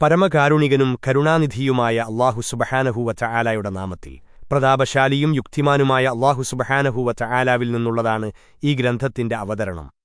പരമകാരുണികനും കരുണാനിധിയുമായ അള്ളാഹു സുബഹാനഹൂവറ്റ ആലായുടെ നാമത്തിൽ പ്രതാപശാലിയും യുക്തിമാനുമായ അള്ളാഹു സുബഹാനഹൂവറ്റ ആലാവിൽ നിന്നുള്ളതാണ് ഈ ഗ്രന്ഥത്തിന്റെ അവതരണം.